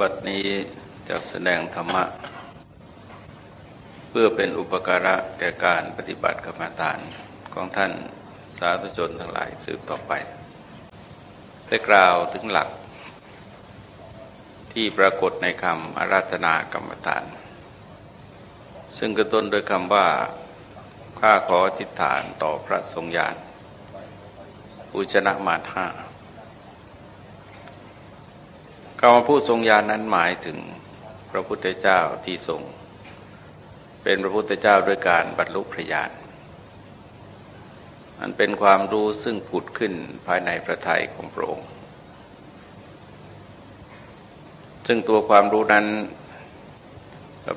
บัดนี้จะแสดงธรรมะ เพื่อเป็นอุปการะแก่การปฏิบัติกรรมฐานของท่านสาธุชนทั้งหลายสืบต่อไป ได้กล่าวถึงหลัก ที่ปรากฏในคำอาราธนากรรมฐาน ซึ่งกระต้นโดยคำว่า ข้าขอทิฏฐานต่อพระทรงญาณอุชนะมาธาำว่าผู้ทรงญาณนนั้นหมายถึงพระพุทธเจ้าที่ทรง เป็นพระพุทธเจ้าด้วยการบรรลุพระญาณมันเป็นความรู้ซึ่งผุดขึ้นภายในพระทัยของพระองค์ ซึ่งตัวความรู้นั้น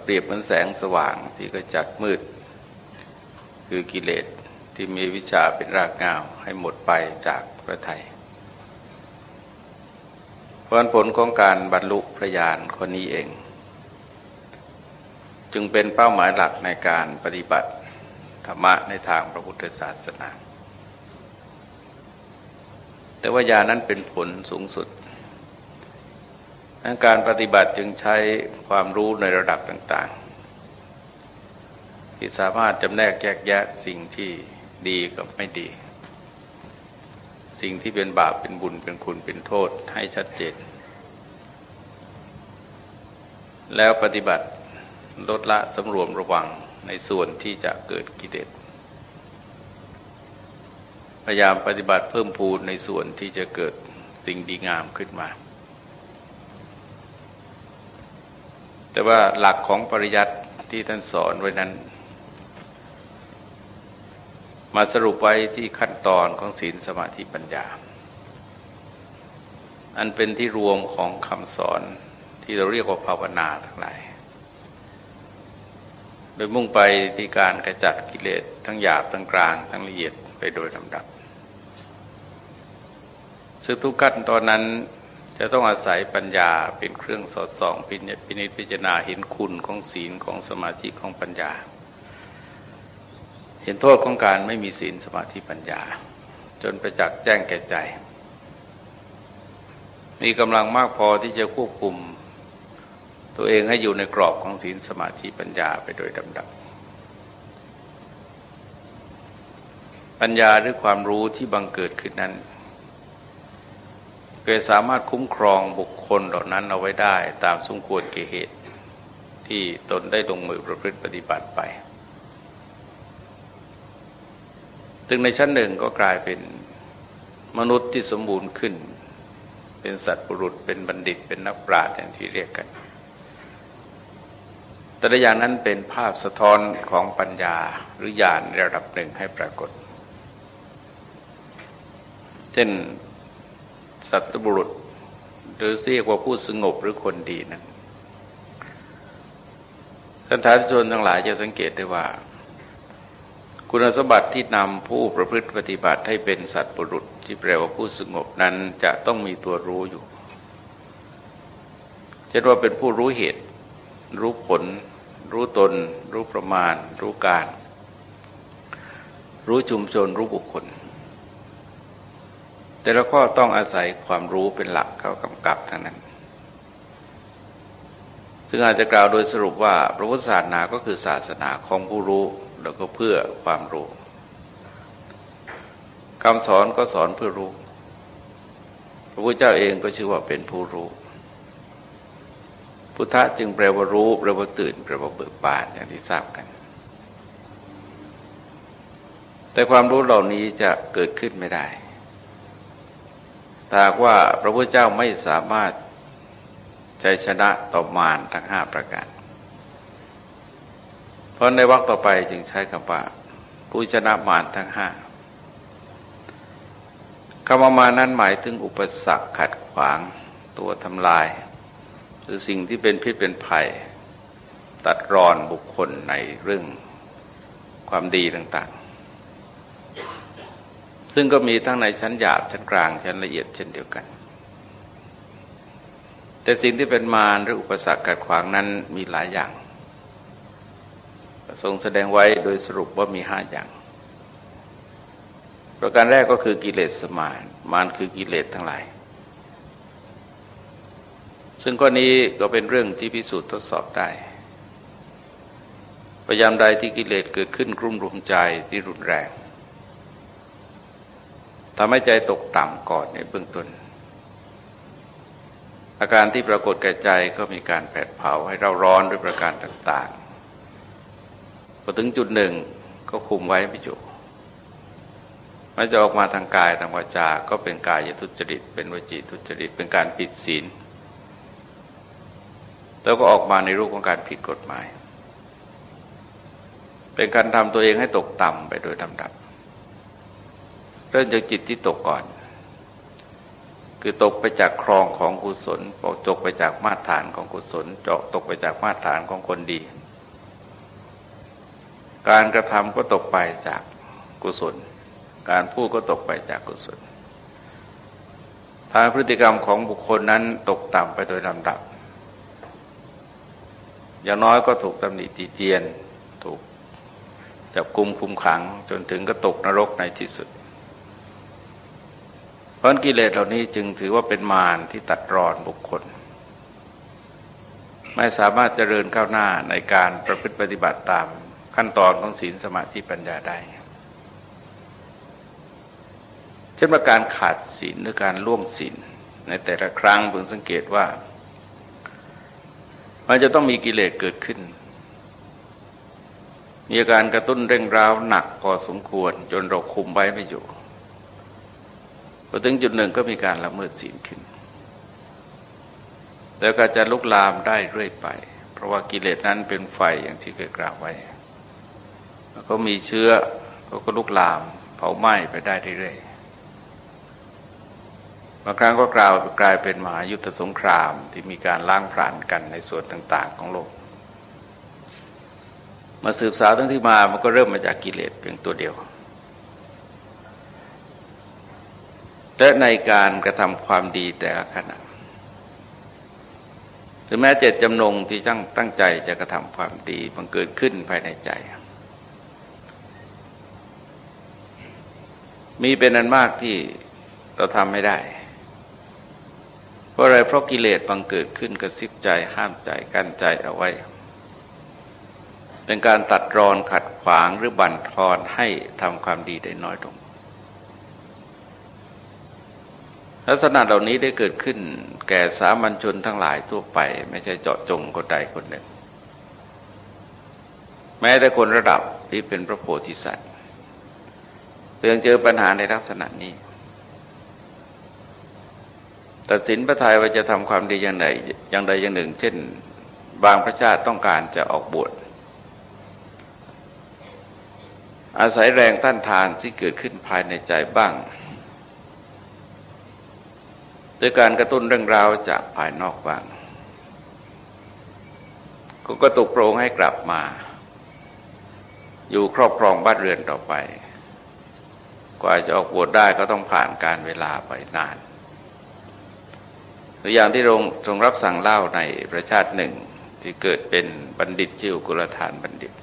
เปรียบเหมือนแสงสว่างที่ก็จัดมืด คือกิเลสที่มีวิชาเป็นรากเงาให้หมดไปจากพระทัย ผลผลของการบรรลุพระญาณคนนี้เอง จึงเป็นเป้าหมายหลักในการปฏิบัติธรรมะในทางพระพุทธศาสนา แต่ว่าญาณนั้นเป็นผลสูงสุดดังการปฏิบัติจึงใช้ความรู้ในระดับต่างๆ ที่สามารถจำแนกแยกแยะสิ่งที่ดีกับไม่ดี สิ่งที่เป็นบาปเป็นบุญเป็นคุณเป็นโทษให้ชัดเจน แล้วปฏิบัติลดละสำรวมระวังในส่วนที่จะเกิดกิเลสพยายามปฏิบัติเพิ่มพูนในส่วนที่จะเกิดสิ่งดีงามขึ้นมา แต่ว่าหลักของปริยัติที่ท่านสอนไว้นั้น มาสรุปไว้ที่ขั้นตอนของศีลสมาธิปัญญา อันเป็นที่รวมของคำสอนที่เราเรียกว่าภาวนาทั้งหลาย โดยมุ่งไปที่การกระจัดกิเลสทั้งหยาบทั้งกลางทั้งละเอียดไปโดยลำดับ ซึ่งทุกขั้นตอนนั้นจะต้องอาศัยปัญญาเป็นเครื่องสอดส่องพินิจพิจารณาเห็นคุณของศีลของสมาธิของปัญญา เห็นโทษของการไม่มีศีลสมาธิปัญญา จนประจักษ์แจ้งแก่ใจ มีกำลังมากพอที่จะควบคุม ตัวเองให้อยู่ในกรอบของศีลสมาธิปัญญาไปโดยลำดับ ปัญญาหรือความรู้ที่บังเกิดขึ้นนั้นเกิดสามารถคุ้มครองบุคคลเหล่านั้นเอาไว้ได้ตามสมควรเกเหตุ ที่ตนได้ลงมือประพฤติปฏิบัติไป ซึ่งในชั้นหนึ่งก็กลายเป็นมนุษย์ที่สมบูรณ์ขึ้น เป็นสัตว์ปรุษเป็นบัณฑิต เป็นนักปราชญ์อย่างที่เรียกกัน แต่ละอย่างนั้นเป็นภาพสะท้อนของปัญญาหรือญาณระดับหนึ่งให้ปรากฏ เช่นสัตว์บุรุษ หรือเรียกว่าผู้สงบหรือคนดีนั้นสันทานชนทั้งหลายจะสังเกตได้ว่า คุณสมบัติที่นำผู้ประพฤติปฏิบัติให้เป็นสัตว์ปรุษที่แปลว่าผู้สงบนั้นจะต้องมีตัวรู้อยู่เช่นว่าเป็นผู้รู้เหตุ รู้ผล รู้ตน รู้ประมาณ รู้การ รู้ชุมชน รู้บุคคล แต่ละข้อต้องอาศัยความรู้เป็นหลักเข้ากำกับทั้งนั้น ซึ่งอาจจะกล่าวโดยสรุปว่าพระพุทธศาสนาก็คือศาสนาของผู้รู้ แล้วก็เพื่อความรู้คำสอนก็สอนเพื่อรู้ พระพุทธเจ้าเองก็ชื่อว่าเป็นผู้รู้ พุทธะจึงแปลว่ารู้แปลว่าตื่นแปลว่าเบิกบานอย่างที่ทราบกัน แต่ความรู้เหล่านี้จะเกิดขึ้นไม่ได้ถ้าว่าพระพุทธเจ้าไม่สามารถใช้ชนะต่อมารทั้งห้าประการ เพราะในวรรคต่อไปจึงใช้คำว่าผู้ชนะมารทั้งห้าคำว่ามานั้นหมายถึงอุปสรรคขัดขวางตัวทำลาย หรือสิ่งที่เป็นพิษเป็นภัย ตัดรอนบุคคลในเรื่องความดีต่างๆ ซึ่งก็มีทั้งในชั้นหยาบชั้นกลางชั้นละเอียดเช่นเดียวกัน แต่สิ่งที่เป็นมารหรืออุปสรรคขัดขวางนั้นมีหลายอย่าง ทรงแสดงไว้โดยสรุปว่ามีห้าอย่าง ประการแรกก็คือกิเลสสมานมานคือกิเลสทั้งหลาย ซึ่งข้อนี้ก็เป็นเรื่องที่พิสูจน์ทดสอบได้พยายามใดที่กิเลสเกิดขึ้นกลุ่มรุมใจที่รุนแรงทำให้ใจตกต่ำก่อนในเบื้องต้น อาการที่ปรากฏแก่ใจก็มีการแผดเผาให้เราร้อนด้วยประการต่างๆ อถึงจุดหนึ่งก็คุมไว้ไม่อยู่มันจะออกมาทางกายทางวาจา ก็เป็นกายทุจริต เป็นวจีทุจริต เป็นการผิดศีล แล้วก็ออกมาในรูปของการผิดกฎหมาย เป็นการทำตัวเองให้ตกต่ำไปโดยลำดับ เริ่มจากจิตที่ตกก่อน คือตกไปจากครองของกุศลตกไปจากมาตรฐานของกุศลเจาะตกไปจากมาตรฐานของคนดี การกระทำก็ตกไปจากกุศล การพูดก็ตกไปจากกุศลทางพฤติกรรมของบุคคลนั้นตกต่ำไปโดยลำดับ อย่างน้อยก็ถูกตำหนิตีเจียน ถูกจับกุมคุมขังจนถึงก็ตกนรกในที่สุด เพราะกิเลสเหล่านี้จึงถือว่าเป็นมารที่ตัดรอนบุคคล ไม่สามารถเจริญก้าวหน้าในการประพฤติปฏิบัติตาม ขั้นตอนของศีลสมาธิปัญญาได้เช่นประการขาดศีลหรือการล่วงศีลในแต่ละครั้งเพึงสังเกตว่า มันจะต้องมีกิเลสเกิดขึ้น มีอาการกระตุ้นเร่งร้าวหนักพอสมควร จนเราคุมไว้ไม่อยู่พอถึงจุดหนึ่งก็มีการละเมิดศีลขึ้น แล้วก็จะลุกลามได้เรื่อยไป เพราะว่ากิเลสนั้นเป็นไฟอย่างที่เคยกล่าวไว้ เขามีเชื้อเขาก็ลุกลามเผาไหม้ไปได้เรื่อยบางครั้งก็กลาวกลายเป็นมหายุทธสงครามที่มีการล้างผลาญกันในส่วนต่าง ๆ ของโลก มาสืบสาวตั้งที่มามันก็เริ่มมาจากกิเลสเพียงตัวเดียวและในการกระทำความดีแต่ละขณะถึงแม้เจตจำนงที่ตั้งตั้งใจจะกระทำความดีมันเกิดขึ้นภายในใจ มีเป็นอันมากที่เราทำไม่ได้ เพราะอะไรเพราะกิเลสบังเกิดขึ้นกระซิบใจห้ามใจกั้นใจเอาไว้ เป็นการตัดรอนขัดขวางหรือบั่นทอนให้ทำความดีได้น้อยลงลักษณะเหล่านี้ได้เกิดขึ้นแก่สามัญชนทั้งหลายทั่วไป ไม่ใช่เจาะจงคนใดคนหนึ่ง แม้แต่คนระดับที่เป็นพระโพธิสัตว์ เพียงเจอปัญหาในลักษณะนี้ ตัดสินพระทัยว่าจะทำความดีอย่างไรอย่างใดอย่างหนึ่ง เช่น บางพระชาติต้องการจะออกบวชอาศัยแรงต้านทานที่เกิดขึ้นภายในใจบ้างโดยการกระตุ้นเรื่องราวจากภายนอกบ้าง ก็กระตุกโปรงให้กลับมา อยู่ครอบครองบ้านเรือนต่อไป กว่าจะออกบวชได้ก็ต้องผ่านการเวลาไปนานตัวอย่างที่ทรงทรงรับสั่งเล่าในประชาติหนึ่งที่เกิดเป็นบัณฑิตชื่อกุลธานบัณฑิต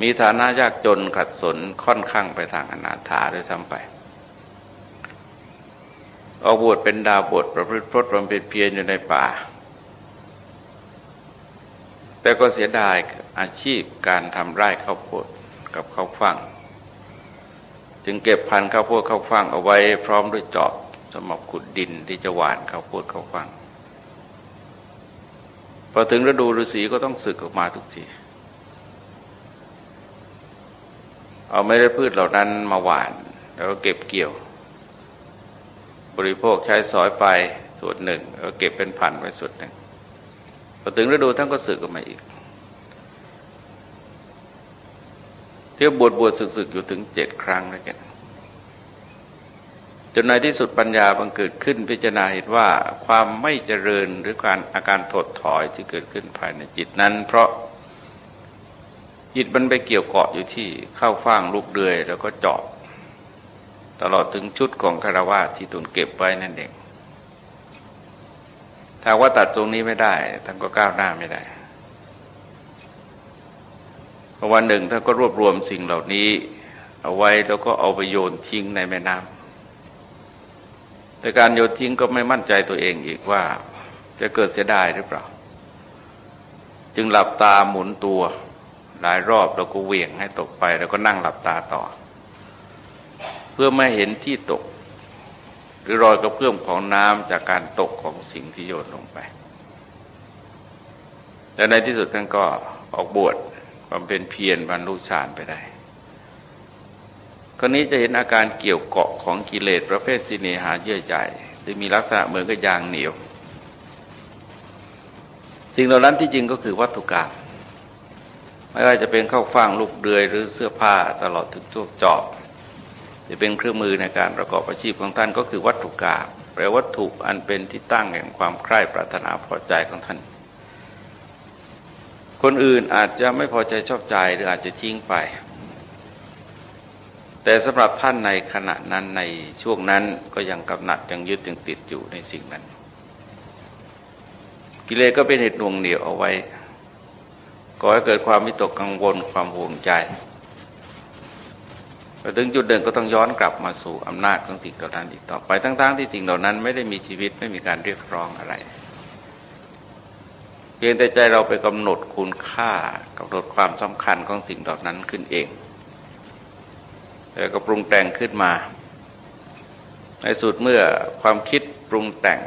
มีฐานะยากจนขัดสนค่อนข้างไปทางอนาถาด้วยซ้ำไป ออกบวชเป็นดาวบวชประพฤติพรตบำเพ็ญเพียรอยู่ในป่า แต่ก็เสียดายอาชีพการทำไร่ข้าวโพด กับข้าวฟ่างจึงเก็บพันธุ์ข้าวโพดข้าวฟ่างเอาไว้พร้อมด้วยจอบสำหรับขุดดินที่จะหว่านข้าวโพดข้าวฟ่างพอถึงฤดูฤาษีก็ต้องสึกออกมาทุกทีเอาไม่ได้พืชเหล่านั้นมาหว่าน แล้วก็เก็บเกี่ยว บริโภคใช้สอยไปส่วนหนึ่งแล้วเก็บเป็นพันไว้ส่วนหนึ่งพอถึงฤดูท่านก็สึกออกมาอีก ที่ยวบวชบวชศึกศึกอยู่ถึงเจ็ดครั้งด้วยกันจนในที่สุดปัญญาบังเกิดขึ้นพิจารณาเห็นว่าความไม่เจริญหรือการอาการถดถอยที่เกิดขึ้นภายในจิตนั้น เพราะจิตมันไปเกี่ยวเกาะอยู่ที่เข้าฟ่างลูกเดือย แล้วก็เจาะตลอดถึงชุดของคารวะที่ตุนเก็บไว้นั่นเองถ้าว่าตัดตรงนี้ไม่ได้ท่านก็ก้าวหน้าไม่ได้ วันหนึ่งท่านก็รวบรวมสิ่งเหล่านี้ เอาไว้แล้วก็เอาไปโยนทิ้งในแม่น้แต่การโยนทิ้งก็ไม่มั่นใจตัวเองอีกว่าจะเกิดเสียดายหรือเปล่า จึงหลับตาหมุนตัวหลายรอบแล้วก็เหวี่ยงให้ตกไป แล้วก็นั่งหลับตาต่อ เพื่อไม่เห็นที่ตก หรือรอยกระเพื่อมของน้ำจากการตกของสิ่งที่โยนลงไปแต่ในที่สุดท่านก็ออกบวช บำเพ็ญเพียรบรรลุฌานไปได้คนนี้จะเห็นอาการเกี่ยวเกาะของกิเลสประเภทสิเนหาเยื่อใ่ที่มีลักษณะเหมือนกับยางเหนียว สิ่งเหล่านั้นที่จริงก็คือวัตถุกรรมไม่ว่าจะเป็นข้าวฟ่างลูกเดือยหรือเสื้อผ้าตลอดถึงตัวจอบ จะเป็นเครื่องมือในการประกอบอาชีพของท่านก็คือวัตถุกรรมแปลวัตถุอันเป็นที่ตั้งแห่งความใคร่ปรารถนาพอใจของท่าน คนอื่นอาจจะไม่พอใจชอบใจหรืออาจจะทิ้งไป แต่สำหรับท่านในขณะนั้นในช่วงนั้นก็ยังกำหนัดยังยึดยังติดอยู่ในสิ่งนั้น กิเลสก็เป็นเหตุน่วงเหนียวเอาไว้ก่อให้เกิดความมิตกกังวลความห่วงใจพอถึงจุดเดินก็ต้องย้อนกลับมาสู่อำนาจของสิ่งเหล่านั้นอีกต่อไปทั้งๆที่สิ่งเหล่านั้นไม่ได้มีชีวิตไม่มีการเรียกร้องอะไร พียงแต่ใจเราไปกำหนดคุณค่ากำหนดความสำคัญของสิ่งเหล่านั้นขึ้นเอง แล้วก็ปรุงแต่งขึ้นมา ในสุดเมื่อความคิดปรุงแต่ง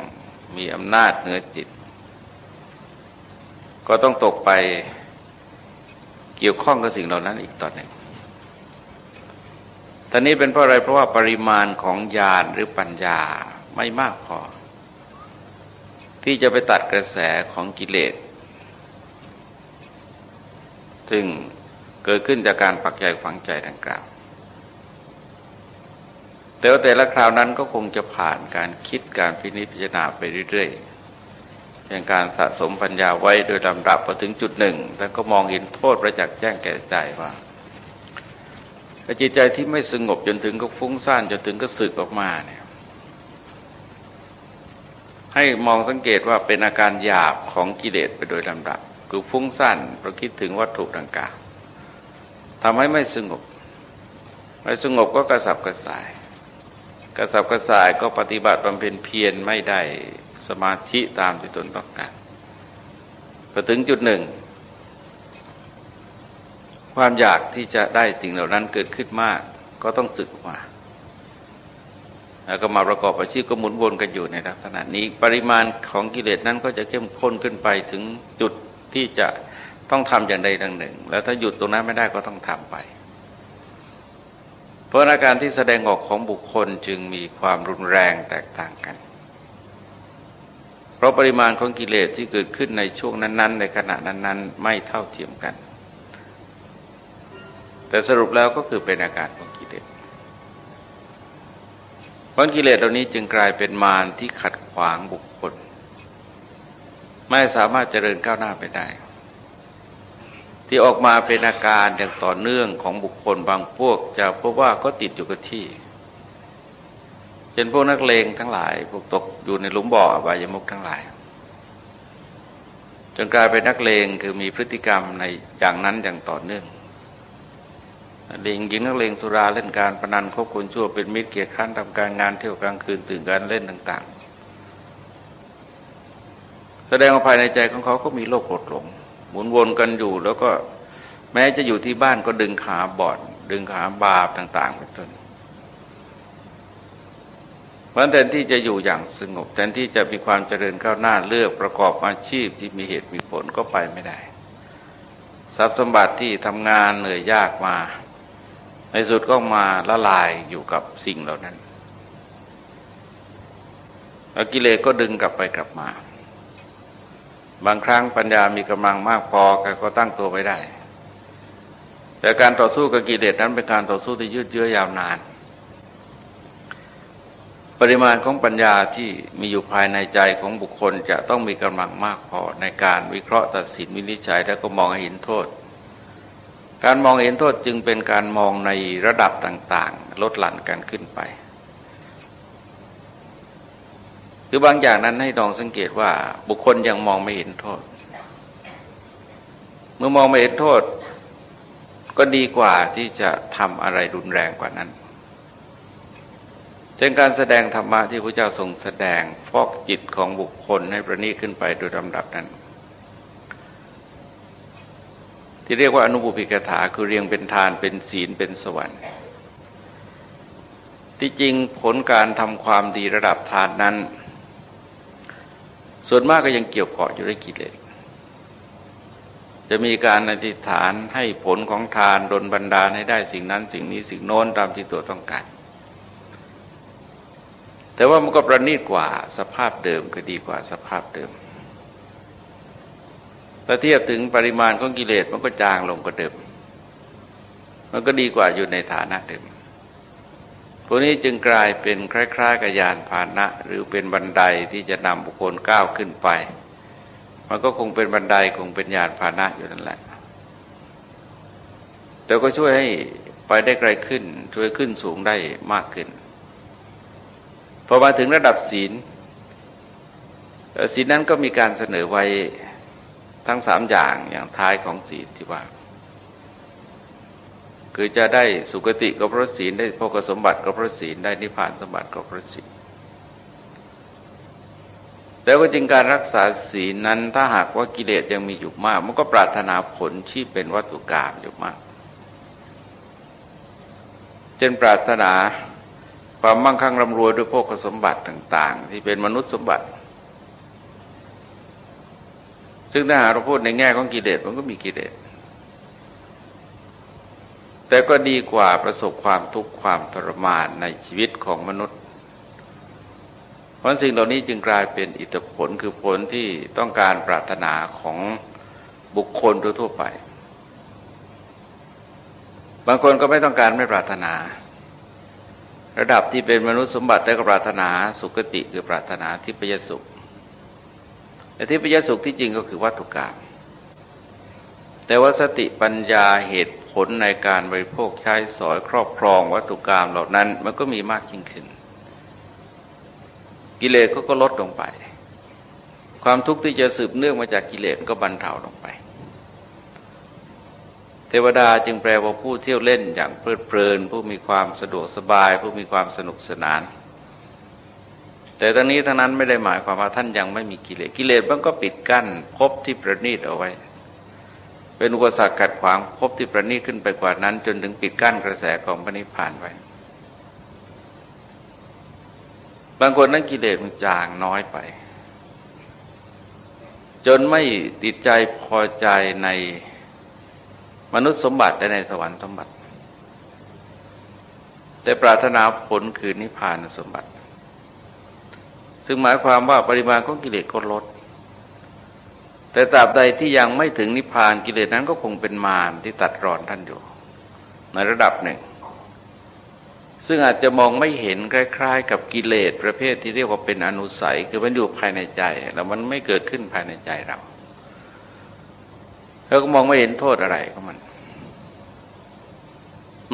มีอำนาจเหนือจิต ก็ต้องตกไปเกี่ยวข้องกับสิ่งเหล่านั้นอีกตอนหนึ่งตอนนี้เป็นเพราะอะไรเพราะว่าปริมาณของญาณหรือปัญญาไม่มากพอที่จะไปตัดกระแสของกิเลส ซึ่งเกิดขึ้นจากการปักใจฝังใจดังกล่าว แต่ว่าแต่ละคราวนั้นก็คงจะผ่านการคิดการพินิจพิจารณาไปเรื่อยๆอย่างการสะสมปัญญาไว้โดยลำดับพอถึงจุดหนึ่งแล้วก็มองเห็นโทษประจักษ์แจ้งแก่ใจว่าจิตใจที่ไม่สงบจนถึงก็ฟุ้งซ่านจนถึงก็สึกออกมาเนี่ยให้มองสังเกตว่าเป็นอาการหยาบของกิเลสไปโดยลำดับ คือฟุ้งซ่านเพราะคิดถึงวัตถุดังกล่าวทำให้ไม่สงบ ไม่สงบก็กระสับกระส่าย กระสับกระส่ายก็ปฏิบัติบำเพ็ญเพียรไม่ได้สมาธิตามที่ตนต้องการพอถึงจุดหนึ่ง ความอยากที่จะได้สิ่งเหล่านั้นเกิดขึ้นมากก็ต้องสึกมาแล้วก็มาประกอบอาชีพก็หมุนวนกันอยู่ในลักษณะนี้ ปริมาณของกิเลสนั้นก็จะเข้มข้นขึ้นไปถึงจุด ที่จะต้องทำอย่างใดดังหนึ่ง แล้วถ้าหยุดตรงนั้นไม่ได้ก็ต้องทำไป เพราะอาการที่แสดงออกของบุคคลจึงมีความรุนแรงแตกต่างกัน เพราะปริมาณของกิเลสที่เกิดขึ้นในช่วงนั้น ๆ ในขณะนั้น ๆ ไม่เท่าเทียมกัน แต่สรุปแล้วก็คือเป็นอาการของกิเลสเพราะกิเลสเหล่านี้จึงกลายเป็นมารที่ขัดขวางบุคคล ไม่สามารถเจริญก้าวหน้าไปได้ ที่ออกมาเป็นอาการอย่างต่อเนื่องของบุคคลบางพวก จะพบว่าก็ติดอยู่กับที่เช่นพวกนักเลงทั้งหลายพวกตกอยู่ในหลุมบ่อบายมุกทั้งหลาย จนกลายเป็นนักเลงคือมีพฤติกรรมในอย่างนั้นอย่างต่อเนื่องเลงยิงนักเลงสุราเล่นการพนันควบคนชั่วเป็นมิตรเกียรติค้นทำการงานเที่ยวกลางคืนตื่นการเล่นต่าง แสดงว่าภายในใจของเขาก็มีโลภโกรธหลงหมุนวนกันอยู่ แล้วก็แม้จะอยู่ที่บ้านก็ดึงขาบอด ดึงขาบาปต่างๆเป็นต้นเพราะแทนที่จะอยู่อย่างสงบแทนที่จะมีความเจริญก้าวหน้าเลือกประกอบอาชีพที่มีเหตุมีผลก็ไปไม่ได้ ทรัพย์สมบัติที่ทำงานเหนื่อยยากมา ในสุดก็มาละลายอยู่กับสิ่งเหล่านั้นกิเลสก็ดึงกลับไปกลับมา บางครั้งปัญญามีกำลังมากพอก็ตั้งตัวไว้ได้ แต่การต่อสู้กับกิเลสนั้นเป็นการต่อสู้ที่ยืดเยื้อยาวนาน ปริมาณของปัญญาที่มีอยู่ภายในใจของบุคคลจะต้องมีกำลังมากพอในการวิเคราะห์ตัดสินวินิจฉัยและก็มองเห็นโทษ การมองเห็นโทษจึงเป็นการมองในระดับต่าง ๆ ลดหลั่นกันขึ้นไป คือบางอย่างนั้นให้ลองสังเกตว่า บุคคลยังมองไม่เห็นโทษ เมื่อมองไม่เห็นโทษ ก็ดีกว่าที่จะทำอะไรรุนแรงกว่านั้นเช่นการแสดงธรรมะที่พระเจ้าทรงแสดงฟอกจิตของบุคคลให้ประณีขึ้นไปโดยลำดับนั้น ที่เรียกว่าอนุบุพิกถาคือเรียงเป็นทานเป็นศีลเป็นสวรรค์ ที่จริงผลการทำความดีระดับทานนั้น ส่วนมากก็ยังเกี่ยวเกาะอยู่ด้วยกิเลสจะมีการอธิษฐานให้ผลของทานดลบันดาลให้ได้สิ่งนั้น สิ่งนี้สิ่งโน้นตามที่ตัวต้องการ แต่ว่ามันก็ประณีตกว่าสภาพเดิมก็ดีกว่าสภาพเดิมถ้าเทียบถึงปริมาณของกิเลสมันก็จางลงกว่าเดิม มันก็ดีกว่าอยู่ในฐานะเดิม พวกนี้จึงกลายเป็นคล้ายๆกับยานพาหนะ หรือเป็นบันไดที่จะนำบุคคลก้าวขึ้นไป มันก็คงเป็นบันไดคงเป็นยานพาหนะอยู่นั่นแหละ แต่ก็ช่วยให้ไปได้ไกลขึ้น ช่วยขึ้นสูงได้มากขึ้น พอมาถึงระดับศีลศีลนั้นก็มีการเสนอไว้ทั้งสามอย่างอย่างท้ายของศีลที่ว่า คือจะได้สุคติก็เพราะศีลได้พกสมบัติก็เพราะศีลได้นิพพานสมบัติก็เพราะศีลแล้วก็จริงการรักษาศีลนั้นถ้าหากว่ากิเลสยังมีอยู่มาก มันก็ปรารถนาผลที่เป็นวัตถุกรรมอยู่มากเช่นปรารถนาความมั่งคั่งร่ำรวยด้วยพวกสมบัติต่าง ๆ ที่เป็นมนุษย์สมบัติ ซึ่งถ้าหากเราพูดในแง่ของกิเลสมันก็มีกิเลส แต่ก็ดีกว่าประสบความทุกข์ความทรมานในชีวิตของมนุษย์ เพราะสิ่งเหล่านี้จึงกลายเป็นอิทธิผลคือผลที่ต้องการปรารถนาของบุคคลทั่วไป บางคนก็ไม่ต้องการไม่ปรารถนา ระดับที่เป็นมนุษย์สมบัติได้ก็ปรารถนาสุคติคือปรารถนาทิพยสุขแต่ทิพยสุขที่จริงก็คือวัตถุกรรมแต่ว่าสติปัญญาเหตุผ ผลในการบริโภคใช้สอยครอบครองวัตถุกรรมเหล่านั้น มันก็มีมากยิ่งขึ้น กิเลสก็ก็ลดลงไป ความทุกข์ที่จะสืบเนื่องมาจากกิเลสก็บรรเทาลงไป เทวดาจึงแปลว่าผู้เที่ยวเล่นอย่างเพลิดเพลิน ผู้มีความสะดวกสบาย ผู้มีความสนุกสนาน แต่ทั้งนี้ทั้งนั้นไม่ได้หมายความว่าท่านยังไม่มีกิเลสกิเลสมันก็ปิดกั้นพบที่ประณีตเอาไว้ เป็นอุปสรรคกัดขวางพบที่ประณีขึ้นไปกว่านั้น จนถึงปิดกั้นกระแสของพระนิพพานไว้ บางคนนั้นกิเลสมันจางน้อยไป จนไม่ติดใจพอใจในมนุษย์สมบัติได้ในสวรรค์สมบัติ แต่ปรารถนาผลคือนิพพานสมบัติ ซึ่งหมายความว่าปริมาณของกิเลสก็ลด แต่ตราบใดที่ยังไม่ถึงนิพพานกิเลสนั้นก็คงเป็นมารที่ตัดรอนท่านอยู่ ในระดับหนึ่ง ซึ่งอาจจะมองไม่เห็นคล้ายๆ กับกิเลสประเภทที่เรียกว่าเป็นอนุสัย คือมันอยู่ภายในใจ แล้วมันไม่เกิดขึ้นภายในใจเราเราก็มองไม่เห็นโทษอะไรของมัน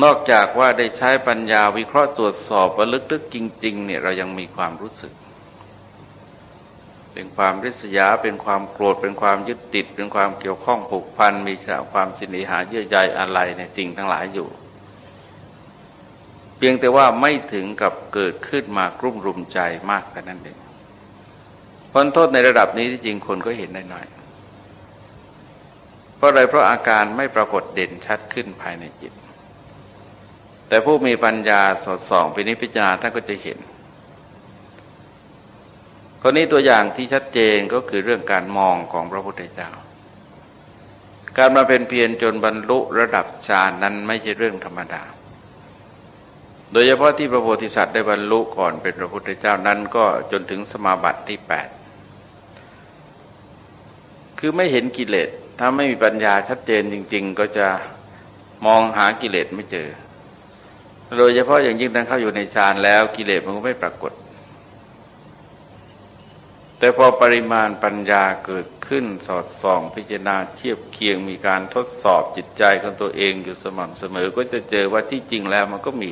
นอกจากว่าได้ใช้ปัญญาวิเคราะห์ตรวจสอบว่าลึกๆจริง ๆ เนี่ยเรายังมีความรู้สึก เป็นความริษยา เป็นความโกรธ เป็นความยึดติด เป็นความเกี่ยวข้องผูกพัน มีความสินิหาเยื่อใยอะไรในสิ่งทั้งหลายอยู่ เพียงแต่ว่าไม่ถึงกับเกิดขึ้นมากรุ่มรุมใจมากกันนั่นเองผลโทษในระดับนี้ที่จริงคนก็เห็นได้น้อย เพราะอะไรเพราะอาการไม่ปรากฏเด่นชัดขึ้นภายในจิต แต่ผู้มีปัญญาสอดส่องพินิพิจารณาท่านก็จะเห็น คนนี้ตัวอย่างที่ชัดเจนก็คือเรื่องการมองของพระพุทธเจ้า การมาเป็นเพียรจนบรรลุระดับฌานนั้นไม่ใช่เรื่องธรรมดา โดยเฉพาะที่พระโพธิสัตว์ได้บรรลุก่อนเป็นพระพุทธเจ้านั้นก็จนถึงสมาบัติที่แปดคือไม่เห็นกิเลส ถ้าไม่มีปัญญาชัดเจนจริง ๆ ก็จะมองหากิเลสไม่เจอ โดยเฉพาะอย่างยิ่งตั้งเข้าอยู่ในฌานแล้วกิเลสมันก็ไม่ปรากฏ แต่พอปริมาณปัญญาเกิดขึ้นสอดส่องพิจารณาเทียบเคียงมีการทดสอบจิตใจของตัวเองอยู่สม่ำเสมอ ก็จะเจอว่าที่จริงแล้วมันก็มี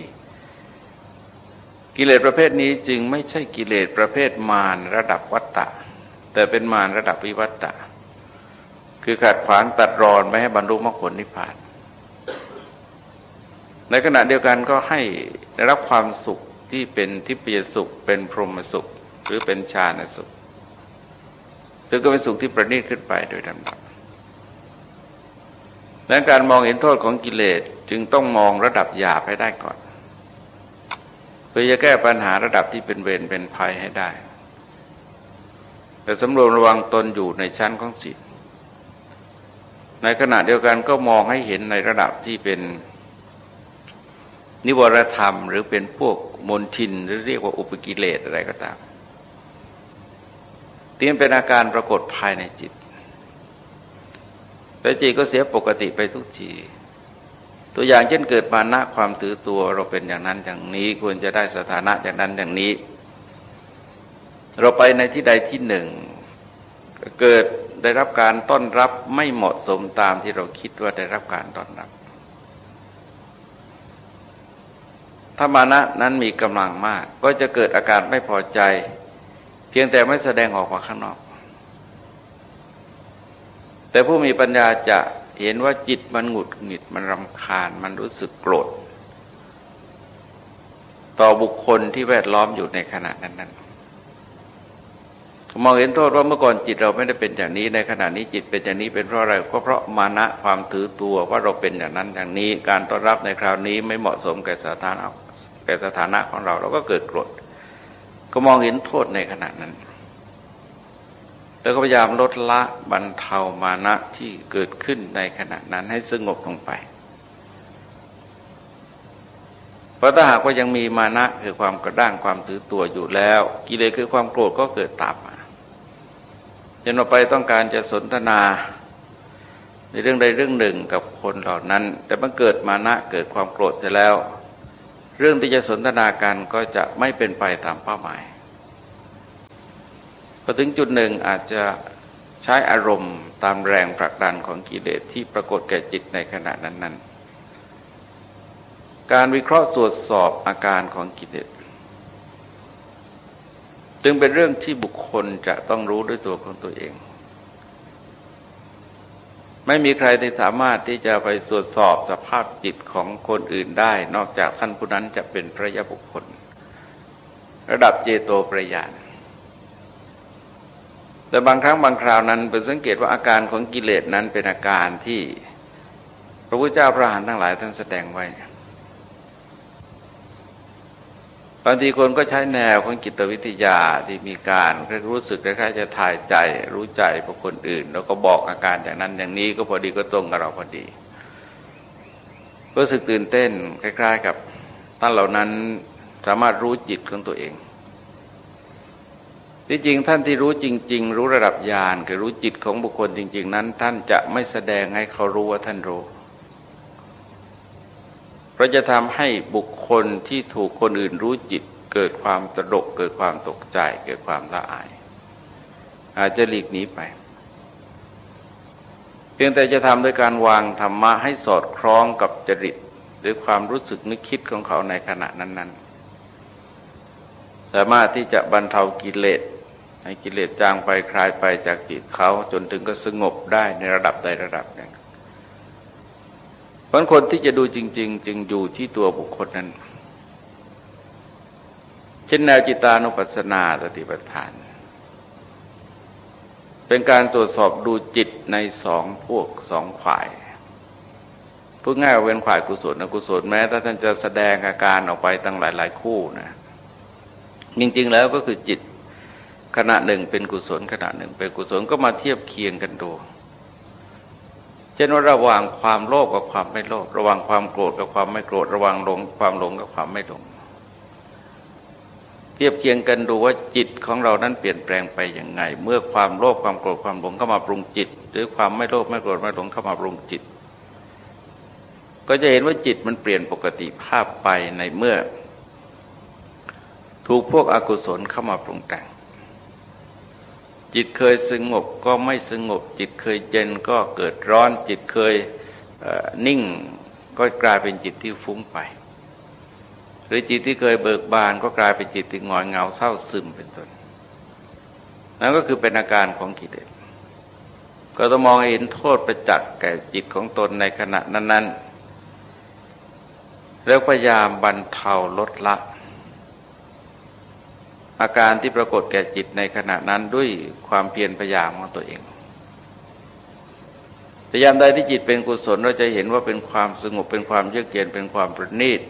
กิเลสประเภทนี้จึงไม่ใช่กิเลสประเภทมารระดับวัตตะ แต่เป็นมารระดับวิวัตตะ คือขัดขวางตัดรอนไม่ให้บรรลุมรรคผลนิพพาน ในขณะเดียวกันก็ให้ได้รับความสุขที่เป็นทิพยสุข เป็นพรหมสุข หรือเป็นฌานสุข ซึ่งก็เป็นสุขที่ประณีตขึ้นไปโดยลำดับดังการมองเห็นโทษของกิเลสจึงต้องมองระดับหยาบให้ได้ก่อน เพื่อจะแก้ปัญหาระดับที่เป็นเวรเป็นภัยให้ได้ แต่สำรวมระวังตนอยู่ในชั้นของจิตในขณะเดียวกันก็มองให้เห็นในระดับที่เป็นนิวรธรรม หรือเป็นพวกมนทินหรือเรียกว่าอุปกิเลสอะไรก็ตาม นเป็นอาการปรากฏภายในจิตแต่จิตก็เสียปกติไปทุกที ตัวอย่างเช่นเกิดมานะความถือตัวเราเป็นอย่างนั้นอย่างนี้ควรจะได้สถานะอย่างนั้นอย่างนี้ เราไปในที่ใดที่หนึ่ง เกิดได้รับการต้อนรับไม่เหมาะสมตามที่เราคิดว่าได้รับการต้อนรับถ้ามานะนั้นมีกำลังมาก ก็จะเกิดอาการไม่พอใจ เพียงแต่ไม่แสดงออกมาข้างนอก แต่ผู้มีปัญญาจะเห็นว่าจิตมันหงุดหงิดมันรำคาญ มันรู้สึกโกรธ ต่อบุคคลที่แวดล้อมอยู่ในขณะนั้นนั้นมองเห็นโทษว่าเมื่อก่อนจิตเราไม่ได้เป็นอย่างนี้ในขณะนี้จิตเป็นอย่างนี้เป็นเพราะอะไรก็เพราะมานะความถือตัวว่าเราเป็นอย่างนั้นอย่างนี้ การต้อนรับในคราวนี้ไม่เหมาะสมแก่สถานะแก่สถานะของเราเราก็เกิดโกรธ ก็มองเห็นโทษในขณะนั้น แล้วก็พยายามลดละบรรเทามานะที่เกิดขึ้นในขณะนั้นให้สงบลงไป เพราะถ้าหากว่ายังมีมานะคือความกระด้างความถือตัวอยู่แล้ว กิเลสคือความโกรธก็เกิดตามมาจนออกไปต้องการจะสนทนาในเรื่องใดเรื่องหนึ่งกับคนเหล่านั้น แต่มันเกิดมานะเกิดความโกรธเสร็จแล้ว เรื่องที่จะสนทนากันก็จะไม่เป็นไปตามเป้าหมายพอถึงจุดหนึ่งอาจจะใช้อารมณ์ตามแรงผลักดันของกิเลสที่ปรากฏแก่จิตในขณะนั้น ๆ การวิเคราะห์ตรวจสอบอาการของกิเลสจึงเป็นเรื่องที่บุคคลจะต้องรู้ด้วยตัวของตัวเอง ไม่มีใครที่สามารถที่จะไปตรวจสอบสภาพจิตของคนอื่นได้ นอกจากท่านผู้นั้นจะเป็นพระยะบุคคล ระดับเจโตประยานแต่บางครั้งบางคราวนั้นเป็นสังเกตว่าอาการของกิเลสนั้นเป็นอาการที่พระพุทธเจ้าพระหานทั้งหลายท่านแสดงไว้ บางทีคนก็ใช้แนวของจิตวิทยาที่มีการรู้สึกคล้ายๆจะถ่ายใจรู้ใจพวกคนอื่น แล้วก็บอกอาการอย่างนั้นอย่างนี้ก็พอดีก็ตรงกับเราพอดี รู้สึกตื่นเต้นคล้าย ๆ กับท่านเหล่านั้นสามารถรู้จิตของตัวเองที่จริงท่านที่รู้จริง ๆ รู้ระดับญาณคือรู้จิตของบุคคลจริง ๆ นั้น ท่านจะไม่แสดงให้เขารู้ว่าท่านรู้ เราะจะทำให้บุคคลที่ถูกคนอื่นรู้จิต เกิดความตระดกเกิดความตกใจ เกิดความละอาย อาจจะหลีกหนีไป เพียงแต่จะทำโดยการวางธรรมะให้สอดคล้องกับจริต หรือความรู้สึกนึกคิดของเขาในขณะนั้น ๆ สามารถที่จะบรรเทากิเลสให้กิเลสจางไปคลายไปจากจิตเขาจนถึงก็สงบได้ในระดับใดระดับหนึ่ง เพราะคนที่จะดูจริง ๆ จึงอยู่ที่ตัวบุคคลนั้น เช่นแนวจิตานุปัสสนาสติปัฏฐาน เป็นการตรวจสอบดูจิตในสองพวกสองฝ่ายพูดง่ายว่าเป็นฝ่ายกุศลอกุศลแม้ถ้าท่านจะแสดงอาการออกไปตั้งหลายๆคู่นะจริงๆแล้วก็คือจิตขณะหนึ่งเป็นกุศลขณะหนึ่งเป็นกุศลก็มาเทียบเคียงกันดู ช่นว่าระหว่างความโลภกับความไม่โลภระหว่างความโกรธกับความไม่โกรธระหว่างหลงความหลงกับความไม่หลง เทียบเคียงกันดูว่าจิตของเรานั้นเปลี่ยนแปลงไปอย่างไง เมื่อความโลภความโกรธความหลงเข้ามาปรุงจิต หรือความไม่โลภไม่โกรธไม่หลงเข้ามาปรุงจิต ก็จะเห็นว่าจิตมันเปลี่ยนปกติภาพไปในเมื่อ ถูกพวกอกุศลเข้ามาปรุงแต่ง จิตเคยสงบก็ไม่สงบ จิตเคยเย็นก็เกิดร้อน จิตเคยนิ่งก็กลายเป็นจิตที่ฟุ้งไป หรือจิตที่เคยเบิกบานก็กลายเป็นจิตที่งอยเงาเศร้าซึมเป็นต้นนั่นก็คือเป็นอาการของกิเลสก็ต้องมองเห็นโทษประจักษ์แก่จิตของตนในขณะนั้น ๆ แล้วพยายามบรรเทาลดละ อาการที่ปรากฏแก่จิตในขณะนั้นด้วยความเพียรพยายามของตัวเองพยายามใดที่จิตเป็นกุศลเราจะเห็นว่าเป็นความสงบเป็นความเยือกเย็นเป็นความประณีต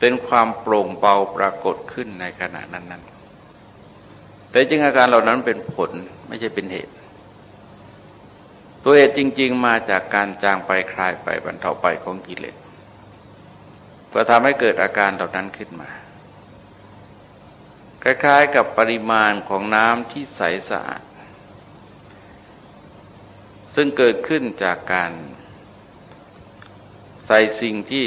เป็นความโปร่งเบาปรากฏขึ้นในขณะนั้นๆแต่จริงอาการเหล่านั้นเป็นผลไม่ใช่เป็นเหตุ ตัวเหตุจริง ๆ มาจากการจางไปคลายไปบรรเทาไปของกิเลสเพื่อทำให้เกิดอาการเหล่านั้นขึ้นมา คล้ายๆกับปริมาณของน้ำที่ใสสะอาด ซึ่งเกิดขึ้นจากการใส่สิ่งที่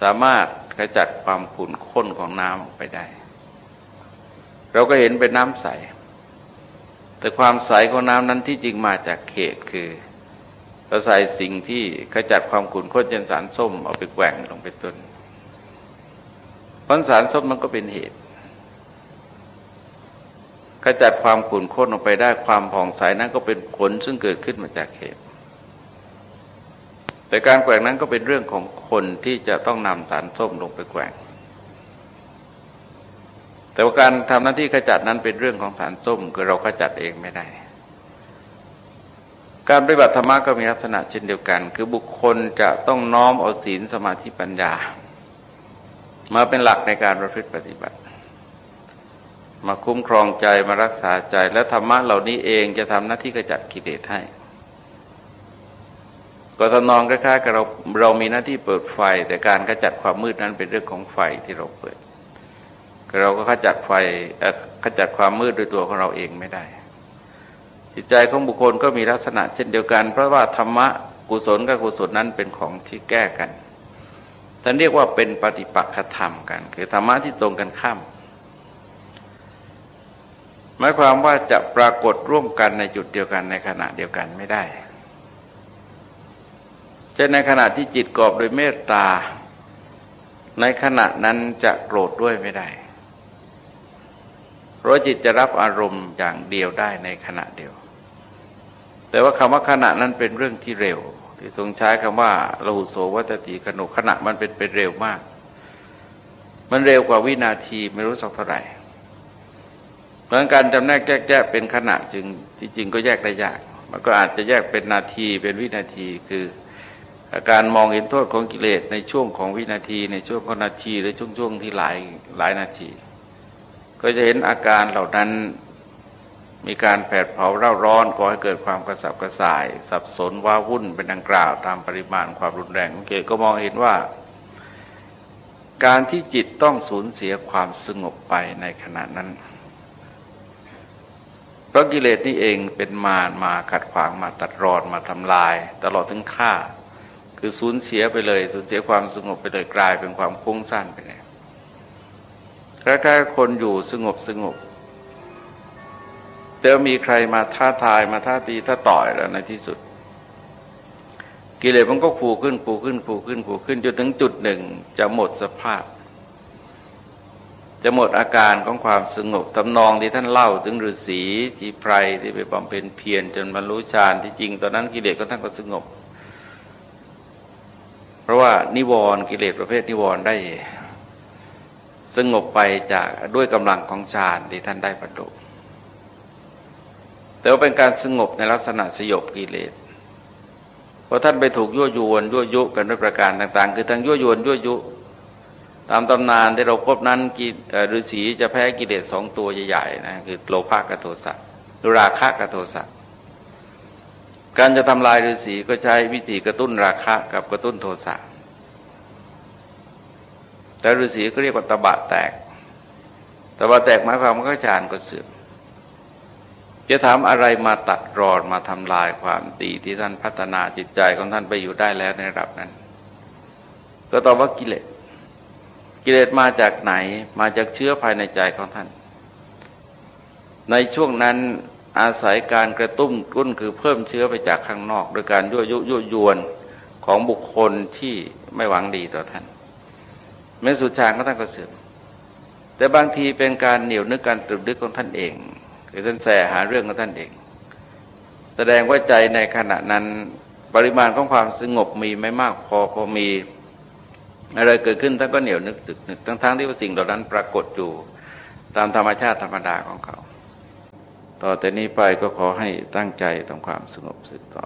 สามารถขจัดความขุ่นข้นของน้ำออกไปได้ เราก็เห็นเป็นน้ำใส แต่ความใสของน้ำนั้นที่จริงมาจากเขตคือเราใส่สิ่งที่ขจัดความขุ่นข้นเช่นสารส้มเอาไปแกว่งลงไปต้นเพราะสารส้มมันก็เป็นเหตุ ขจัดความขุ่นข้นออกไปได้ความผ่องใสนั้นก็เป็นผลซึ่งเกิดขึ้นมาจากเหตุแต่การแกว่งนั้นก็เป็นเรื่องของคนที่จะต้องนำสารส้มลงไปแกว่ง แต่ว่าการทำหน้าที่ขจัดนั้นเป็นเรื่องของสารส้มคือเราขจัดเองไม่ได้ การปฏิบัติธรรมะก็มีลักษณะเช่นเดียวกัน คือบุคคลจะต้องน้อมเอาศีลสมาธิปัญญา มาเป็นหลักในการประพฤติปฏิบัติ มาคุ้มครองใจมารักษาใจ และธรรมะเหล่านี้เองจะทำหน้าที่ขจัดกิเลสให้ก็ทำนองคล้ายๆกับเราเรามีหน้าที่เปิดไฟ แต่การขจัดความมืดนั้นเป็นเรื่องของไฟที่เราเปิด เราก็ขจัดไฟขจัดความมืดโดยตัวของเราเองไม่ได้ จิตใจของบุคคลก็มีลักษณะเช่นเดียวกัน เพราะว่าธรรมะกุศลกับกุศลนั้นเป็นของที่แก้กันท่านเรียกว่าเป็นปฏิปักษธรรมกัน คือธรรมะที่ตรงกันข้าม หมายความว่าจะปรากฏร่วมกันในจุดเดียวกันในขณะเดียวกันไม่ได้จะในขณะที่จิตกอบโดยเมตตา ในขณะนั้นจะโกรธด้วยไม่ได้ เพราะจิตจะรับอารมณ์อย่างเดียวได้ในขณะเดียว แต่ว่าคำว่าขณะนั้นเป็นเรื่องที่เร็ว ที่ทรงใช้คำว่าละหุโสวัตติขณขณะมันเป็นเป็นเร็วมาก มันเร็วกว่าวินาทีไม่รู้สักเท่าไหร่ เพราะการจำแนกแยกแยกเป็นขณะจึงที่จริงก็แยกได้ยาก มันก็อาจจะแยกเป็นนาทีเป็นวินาทีคืออาการมองเห็นโทษของกิเลสในช่วงของวินาทีในช่วงของนาทีหรือช่วงช่วงที่หลายหลายนาที ก็จะเห็นอาการเหล่านั้นมีการแผดเผาเร่าร้อนก่อให้เกิดความกระสับกระส่าย สับสนว้าวุ่นเป็นดังกล่าว ตามปริมาณความรุนแรงของเกตก็มองเห็นว่า การที่จิตต้องสูญเสียความสงบไปในขณะนั้น ราะกิเลสนี่เองเป็นมารมาขัดขวางมาตัดรอนมาทำลาย ตลอดถึงฆ่า คือสูญเสียไปเลย สูญเสียความสงบไปเลยกลายเป็นความคุ้งสั้นไปเลยคล้ายๆคนอยู่สงบสงบแต่มีใครมาท้าทายมาท้าตีท้าต่อยแล้วในที่สุด กิเลสมันก็ฟูขึ้นฟูขึ้นฟูขึ้นฟูขึ้นจนถึงจุดหนึ่ง จะหมดสภาพ จะหมดอาการของความสงบตำนองที่ท่านเล่าถึงฤาษีจีไพรที่ไปบำเพ็ญเพียรจนบรรลุฌานที่จริงตอนนั้นกิเลสก็ท่านก็สงบ เพราะว่านิวรณ์กิเลสประเภทนิวรณ์ได้ สงบไปจากด้วยกำลังของฌานที่ท่านได้ประดุแต่ว่าเป็นการสงบในลักษณะสยบกิเลสเพราะท่านไปถูกยั่วยวนยั่วยุกันด้วยประการต่าง ๆ คือทั้งยั่วยวนยั่วยุ ตามตำนานที่เราพบนั้นฤาษีจะแพ้กิเลสสองตัวใหญ่ๆนะคือโลภะกับโทสะราคะกับโทสะการจะทำลายฤาษีก็ใช้วิธีกระตุ้นราคะกับกระตุ้นโทสะแต่ฤาษีก็เรียกว่าตบะแตกตบะแตกหมายความว่าก็จานก็เสื่อมจะถามอะไรมาตัดรอนมาทำลายความดีที่ท่านพัฒนาจิตใจของท่านไปอยู่ได้แล้วในระดับนั้น ก็ตอบว่ากิเลส กิเลสมาจากไหนมาจากเชื้อภายในใจของท่าน ในช่วงนั้นอาศัยการกระตุ้นกุ้นคือเพิ่มเชื้อไปจากข้างนอก โดยการยั่วยุยั่วยวนของบุคคลที่ไม่หวังดีต่อท่านแม้สุดทางก็ท่านก็เสื่อมแต่บางทีเป็นการเหนียวนึกการตรึกนึกของท่านเองคือท่านแสหาเรื่องของท่านเอง แสดงว่าใจในขณะนั้นปริมาณของความสงบมีไม่มากพอพอมี อะไรเกิดขึ้นท่านก็เหนียวนึกตึกนึกทั้งๆที่ว่าสิ่งเหล่านั้นปรากฏอยู่ตามธรรมชาติธรรมดาของเขา ต่อแต่นี้ไปก็ขอให้ตั้งใจทำความสงบสึกต่อ